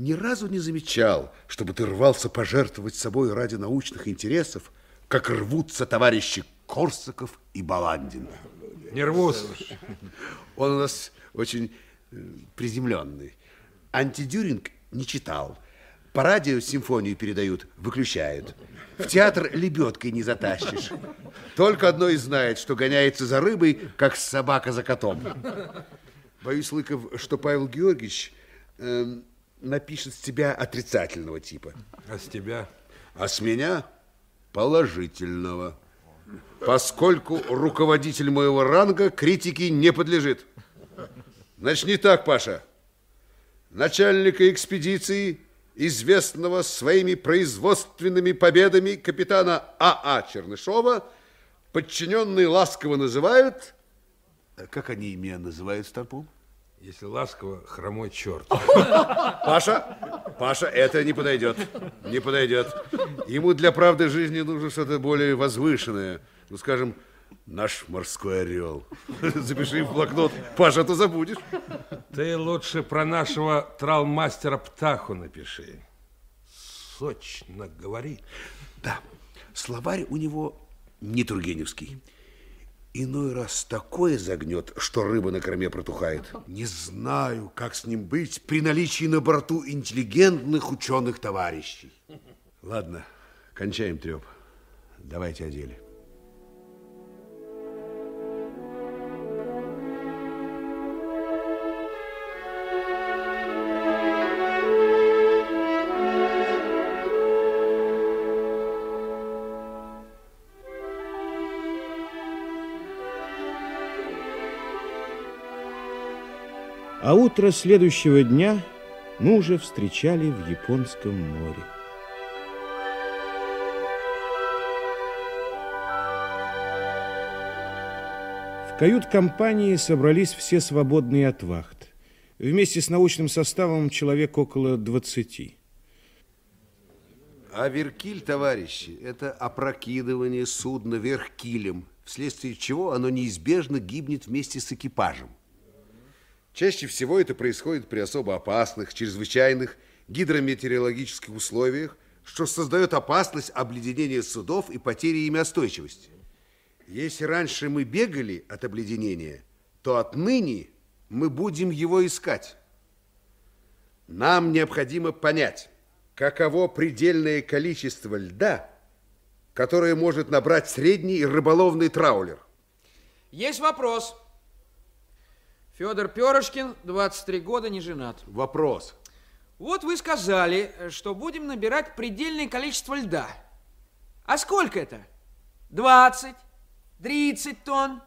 ни разу не замечал, чтобы ты рвался пожертвовать собой ради научных интересов, как рвутся товарищи Корсаков и Баландин. Не рвусь. Он у нас очень э, приземленный. Антидюринг не читал. По радио симфонию передают, выключают. В театр лебедкой не затащишь. Только одно и знает, что гоняется за рыбой, как собака за котом. Боюсь, Лыков, что Павел Георгиевич э, напишет с тебя отрицательного типа. А с тебя? А с меня положительного. Поскольку руководитель моего ранга критике не подлежит. Начни так, Паша. Начальника экспедиции, известного своими производственными победами капитана А.А. А Чернышова, подчиненные ласково называют... Как они имя называют, Старпом? Если ласково, хромой черт. Паша, Паша, это не подойдет. Не подойдет. Ему для правды жизни нужно что-то более возвышенное. Ну, скажем, наш морской орел. Запиши в блокнот. Паша, ты забудешь. Ты лучше про нашего тралмастера Птаху напиши. Сочно говори. Да, словарь у него не Тургеневский. Иной раз такое загнет, что рыба на корме протухает. Не знаю, как с ним быть при наличии на борту интеллигентных ученых товарищей. Ладно, кончаем треп. Давайте о деле. А утро следующего дня мы уже встречали в Японском море. В кают-компании собрались все свободные от вахт. Вместе с научным составом человек около 20. Аверкиль, товарищи, это опрокидывание судна вверх килем, вследствие чего оно неизбежно гибнет вместе с экипажем. Чаще всего это происходит при особо опасных, чрезвычайных гидрометеорологических условиях, что создает опасность обледенения судов и потери ими остойчивости. Если раньше мы бегали от обледенения, то отныне мы будем его искать. Нам необходимо понять, каково предельное количество льда, которое может набрать средний рыболовный траулер. Есть вопрос. Федор Перышкин, 23 года, не женат. Вопрос. Вот вы сказали, что будем набирать предельное количество льда. А сколько это? 20, 30 тонн?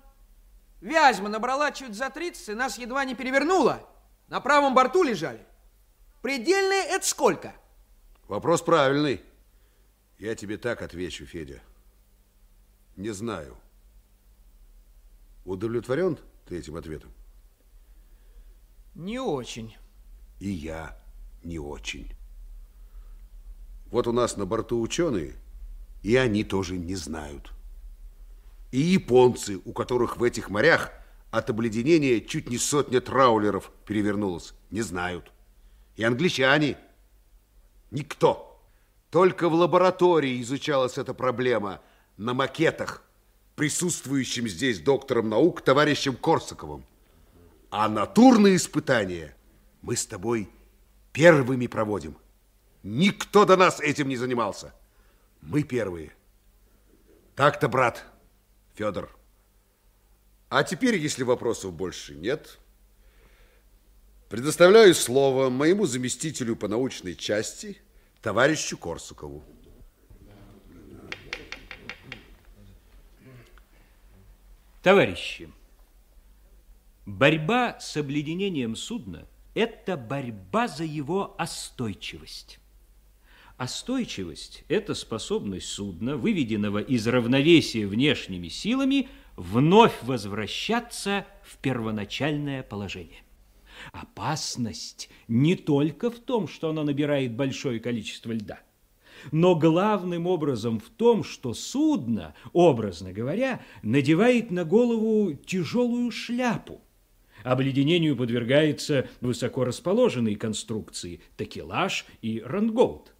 Вязьма набрала чуть за 30 и нас едва не перевернула. На правом борту лежали. Предельное это сколько? Вопрос правильный. Я тебе так отвечу, Федя. Не знаю. Удовлетворен ты этим ответом? Не очень. И я не очень. Вот у нас на борту ученые, и они тоже не знают. И японцы, у которых в этих морях от обледенения чуть не сотня траулеров перевернулось, не знают. И англичане. Никто. Только в лаборатории изучалась эта проблема на макетах, присутствующим здесь доктором наук товарищем Корсаковым. А натурные испытания мы с тобой первыми проводим. Никто до нас этим не занимался. Мы первые. Так-то, брат Федор. А теперь, если вопросов больше нет, предоставляю слово моему заместителю по научной части, товарищу Корсукову. Товарищи, Борьба с обледенением судна – это борьба за его остойчивость. Остойчивость – это способность судна, выведенного из равновесия внешними силами, вновь возвращаться в первоначальное положение. Опасность не только в том, что оно набирает большое количество льда, но главным образом в том, что судно, образно говоря, надевает на голову тяжелую шляпу, Обледенению подвергается высоко расположенные конструкции – такелаж и рангоут.